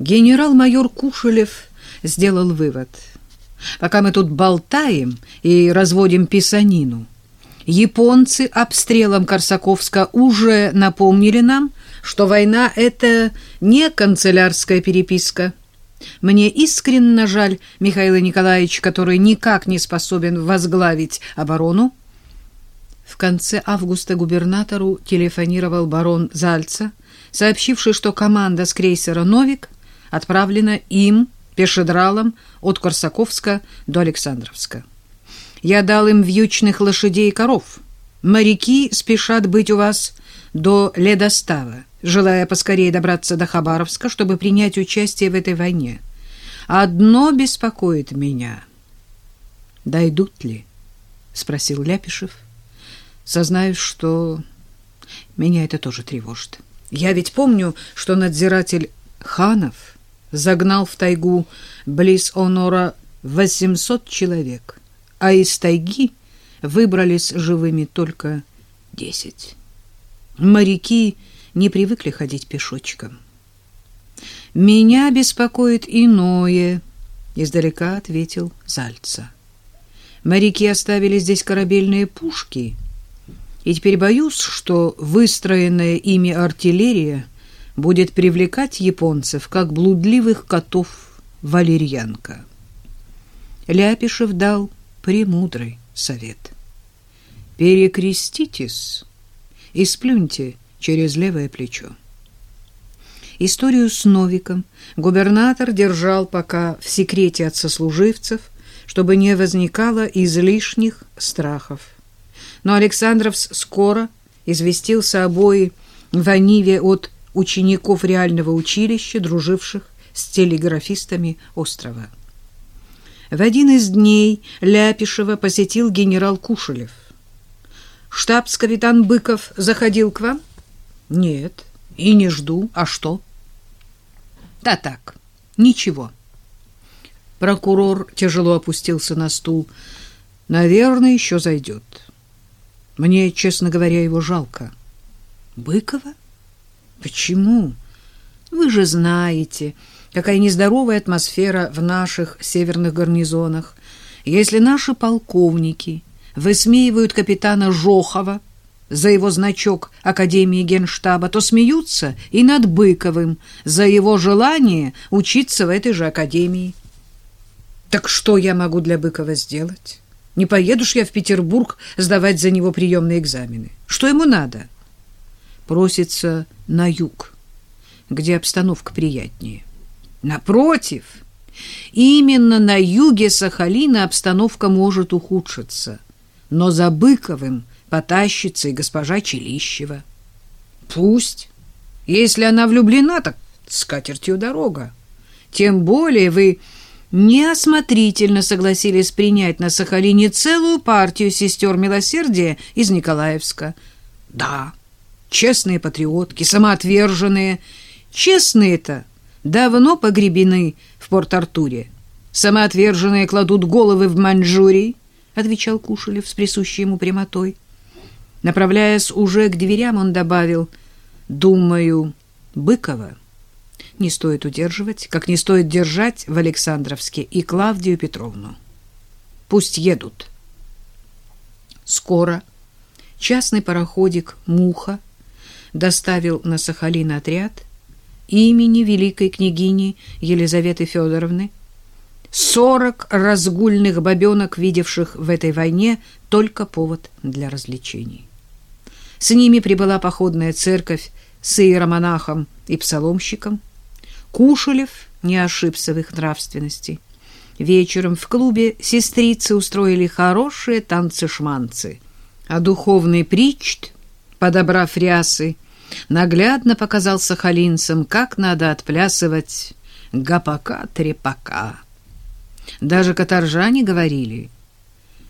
Генерал-майор Кушелев сделал вывод. Пока мы тут болтаем и разводим писанину, японцы обстрелом Корсаковска уже напомнили нам, что война — это не канцелярская переписка. Мне искренне жаль Михаила Николаевича, который никак не способен возглавить оборону. В конце августа губернатору телефонировал барон Зальца, сообщивший, что команда с крейсера «Новик» отправлена им пешедралом от Корсаковска до Александровска. Я дал им вьючных лошадей и коров. Моряки спешат быть у вас до ледостава, желая поскорее добраться до Хабаровска, чтобы принять участие в этой войне. Одно беспокоит меня. «Дойдут ли?» — спросил Ляпишев. «Сознаюсь, что меня это тоже тревожит. Я ведь помню, что надзиратель Ханов загнал в тайгу близ Онора 800 человек, а из тайги выбрались живыми только 10. Моряки не привыкли ходить пешочком. «Меня беспокоит иное», — издалека ответил Зальца. «Моряки оставили здесь корабельные пушки, и теперь боюсь, что выстроенная ими артиллерия будет привлекать японцев, как блудливых котов валерьянка». Ляпишев дал премудрый совет. «Перекреститесь» и сплюньте через левое плечо. Историю с Новиком губернатор держал пока в секрете от сослуживцев, чтобы не возникало излишних страхов. Но Александровс скоро известился обои в Ниве от учеников реального училища, друживших с телеграфистами острова. В один из дней Ляпишева посетил генерал Кушелев. Штабс-капитан Быков заходил к вам? Нет, и не жду. А что? Да так, ничего. Прокурор тяжело опустился на стул. Наверное, еще зайдет. Мне, честно говоря, его жалко. Быкова? Почему? Вы же знаете, какая нездоровая атмосфера в наших северных гарнизонах. Если наши полковники высмеивают капитана Жохова за его значок Академии Генштаба, то смеются и над Быковым за его желание учиться в этой же Академии. Так что я могу для Быкова сделать? Не поеду ж я в Петербург сдавать за него приемные экзамены. Что ему надо? Просится на юг, где обстановка приятнее. Напротив, именно на юге Сахалина обстановка может ухудшиться – но за Быковым потащится и госпожа Челищева. Пусть. Если она влюблена, так с катертью дорога. Тем более вы неосмотрительно согласились принять на Сахалине целую партию сестер милосердия из Николаевска. Да, честные патриотки, самоотверженные. Честные-то давно погребены в Порт-Артуре. Самоотверженные кладут головы в Маньчжурии, — отвечал Кушелев с присущей ему прямотой. Направляясь уже к дверям, он добавил, «Думаю, Быкова не стоит удерживать, как не стоит держать в Александровске и Клавдию Петровну. Пусть едут». Скоро частный пароходик «Муха» доставил на Сахалин отряд имени великой княгини Елизаветы Федоровны, Сорок разгульных бабенок, видевших в этой войне только повод для развлечений. С ними прибыла походная церковь с иеромонахом и псаломщиком. Кушелев не ошибся в их нравственности. Вечером в клубе сестрицы устроили хорошие танцы-шманцы, а духовный причт, подобрав рясы, наглядно показал сахалинцам, как надо отплясывать гапака-трепака. Даже каторжане говорили,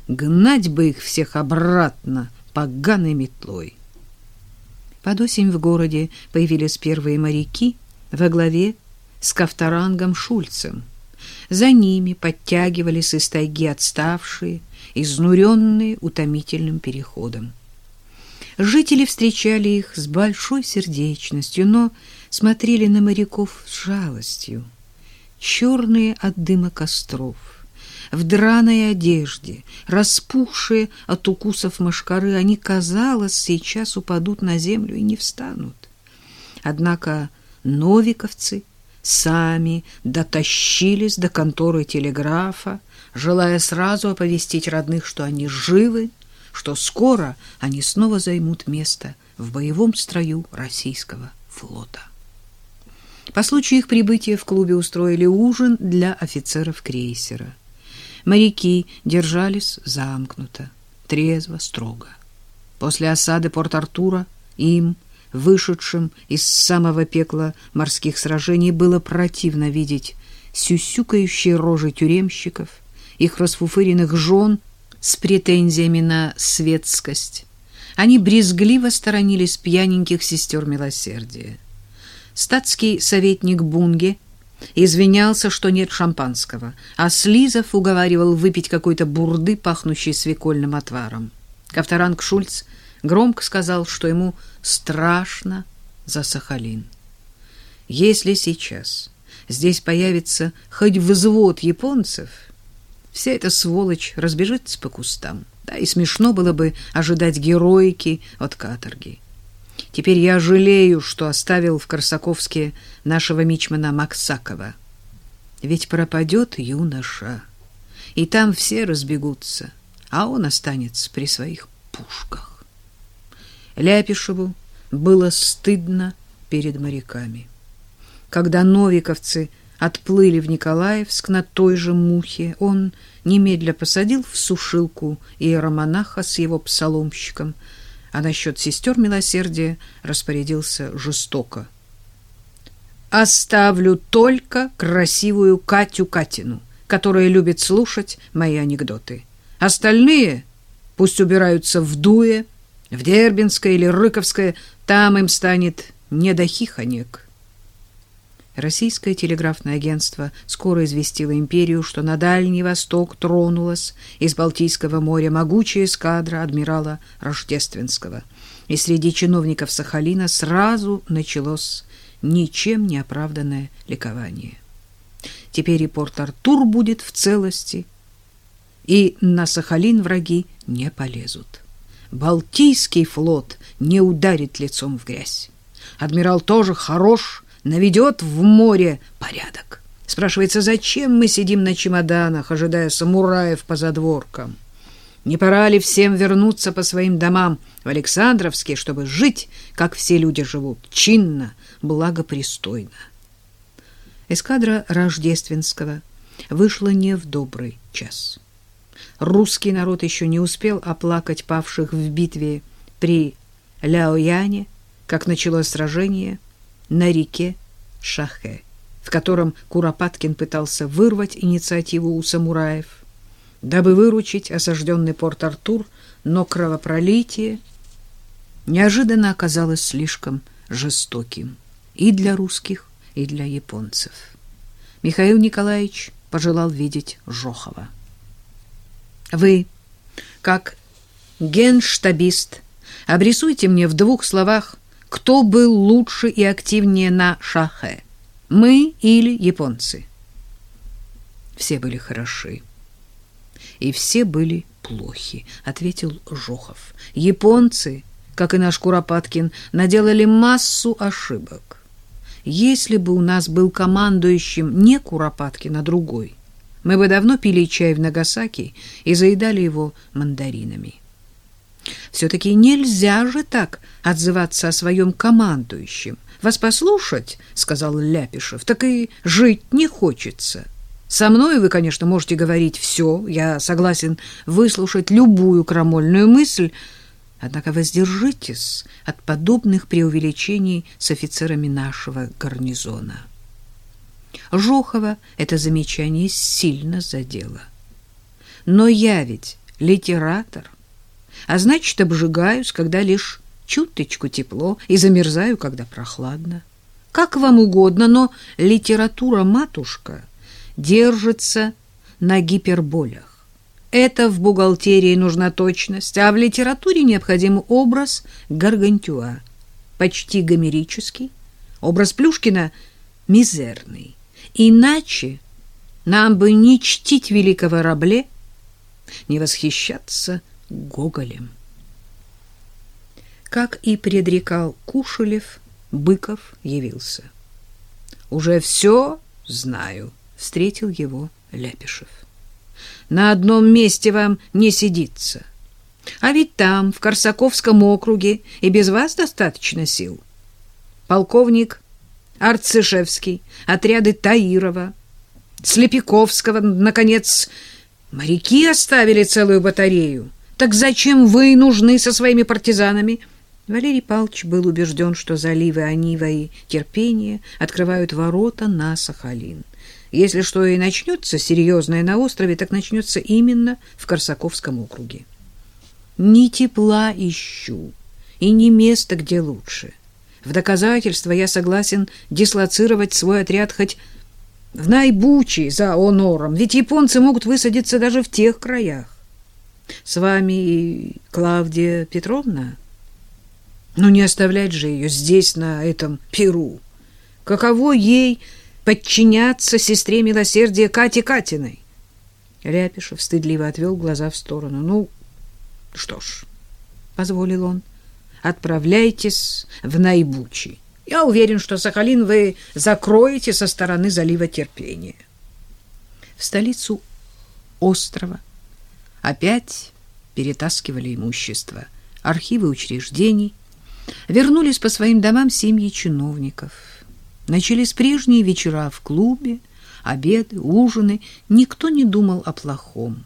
гнать бы их всех обратно поганой метлой. Под осень в городе появились первые моряки во главе с Кавторангом Шульцем. За ними подтягивались из тайги отставшие, изнуренные утомительным переходом. Жители встречали их с большой сердечностью, но смотрели на моряков с жалостью. Черные от дыма костров, в драной одежде, распухшие от укусов мошкары, они, казалось, сейчас упадут на землю и не встанут. Однако новиковцы сами дотащились до конторы телеграфа, желая сразу оповестить родных, что они живы, что скоро они снова займут место в боевом строю российского флота. По случаю их прибытия в клубе устроили ужин для офицеров крейсера. Моряки держались замкнуто, трезво, строго. После осады Порт-Артура им, вышедшим из самого пекла морских сражений, было противно видеть сюсюкающие рожи тюремщиков, их расфуфыренных жен с претензиями на светскость. Они брезгливо сторонились пьяненьких сестер милосердия. Статский советник Бунге извинялся, что нет шампанского, а Слизов уговаривал выпить какой-то бурды, пахнущей свекольным отваром. Ковторанг Шульц громко сказал, что ему страшно за Сахалин. Если сейчас здесь появится хоть взвод японцев, вся эта сволочь разбежится по кустам. Да и смешно было бы ожидать героики от каторги. Теперь я жалею, что оставил в Корсаковске нашего мичмана Максакова. Ведь пропадет юноша, и там все разбегутся, а он останется при своих пушках. Ляпишеву было стыдно перед моряками. Когда новиковцы отплыли в Николаевск на той же мухе, он немедля посадил в сушилку иеромонаха с его псаломщиком — а насчет сестер милосердия распорядился жестоко. «Оставлю только красивую Катю Катину, которая любит слушать мои анекдоты. Остальные пусть убираются в Дуе, в Дербинское или Рыковское, там им станет не до хихонек». Российское телеграфное агентство скоро известило империю, что на Дальний Восток тронулась из Балтийского моря могучая эскадра адмирала Рождественского. И среди чиновников Сахалина сразу началось ничем не оправданное ликование. Теперь и Порт-Артур будет в целости, и на Сахалин враги не полезут. Балтийский флот не ударит лицом в грязь. Адмирал тоже хорош, наведет в море порядок. Спрашивается, зачем мы сидим на чемоданах, ожидая самураев по задворкам? Не пора ли всем вернуться по своим домам в Александровске, чтобы жить, как все люди живут, чинно, благопристойно? Эскадра Рождественского вышла не в добрый час. Русский народ еще не успел оплакать павших в битве при Ляояне, как началось сражение – на реке Шахе, в котором Куропаткин пытался вырвать инициативу у самураев, дабы выручить осажденный Порт-Артур, но кровопролитие неожиданно оказалось слишком жестоким и для русских, и для японцев. Михаил Николаевич пожелал видеть Жохова. Вы, как генштабист, обрисуйте мне в двух словах кто был лучше и активнее на шахе, мы или японцы. Все были хороши. И все были плохи, ответил Жохов. Японцы, как и наш Куропаткин, наделали массу ошибок. Если бы у нас был командующим не Куропаткин, а другой, мы бы давно пили чай в Нагасаки и заедали его мандаринами. Все-таки нельзя же так отзываться о своем командующем. Вас послушать, — сказал Ляпишев, — так и жить не хочется. Со мной вы, конечно, можете говорить все, я согласен выслушать любую крамольную мысль, однако воздержитесь от подобных преувеличений с офицерами нашего гарнизона. Жохова это замечание сильно задело. Но я ведь литератор — а значит, обжигаюсь, когда лишь чуточку тепло, и замерзаю, когда прохладно. Как вам угодно, но литература-матушка держится на гиперболях. Это в бухгалтерии нужна точность, а в литературе необходим образ гаргантюа, почти гомерический, Образ Плюшкина мизерный. Иначе нам бы не чтить великого Рабле, не восхищаться Гоголем. Как и предрекал Кушелев, Быков явился. «Уже все знаю», — встретил его Ляпишев. «На одном месте вам не сидится. А ведь там, в Корсаковском округе, и без вас достаточно сил. Полковник Арцишевский, отряды Таирова, Слепиковского, наконец, моряки оставили целую батарею. Так зачем вы нужны со своими партизанами?» Валерий Павлович был убежден, что заливы Анива и Терпение открывают ворота на Сахалин. Если что и начнется серьезное на острове, так начнется именно в Корсаковском округе. Не тепла ищу, и не место, где лучше. В доказательство я согласен дислоцировать свой отряд хоть в Найбучи за Онором, ведь японцы могут высадиться даже в тех краях. С вами Клавдия Петровна? Но не оставлять же ее здесь, на этом Перу. Каково ей подчиняться сестре милосердия Кате Катиной? Ряпишев стыдливо отвел глаза в сторону. Ну, что ж, позволил он, отправляйтесь в Найбучи. Я уверен, что Сахалин вы закроете со стороны залива терпения. В столицу острова опять перетаскивали имущество, архивы учреждений, Вернулись по своим домам семьи чиновников. Начались прежние вечера в клубе, обеды, ужины. Никто не думал о плохом.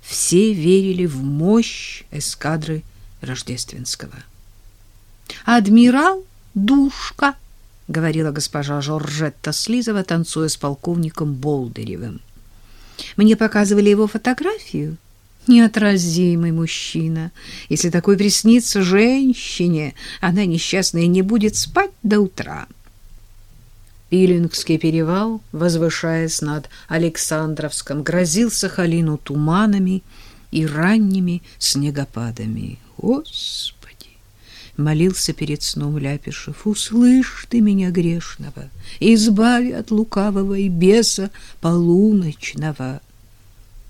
Все верили в мощь эскадры Рождественского. «Адмирал Душка», — говорила госпожа Жоржетта Слизова, танцуя с полковником Болдыревым. «Мне показывали его фотографию неотразимый мужчина. Если такой приснится женщине, она несчастная не будет спать до утра. Пилингский перевал, возвышаясь над Александровском, грозил Сахалину туманами и ранними снегопадами. Господи! Молился перед сном Ляпишев. Услышь ты меня грешного, избави от лукавого и беса полуночного.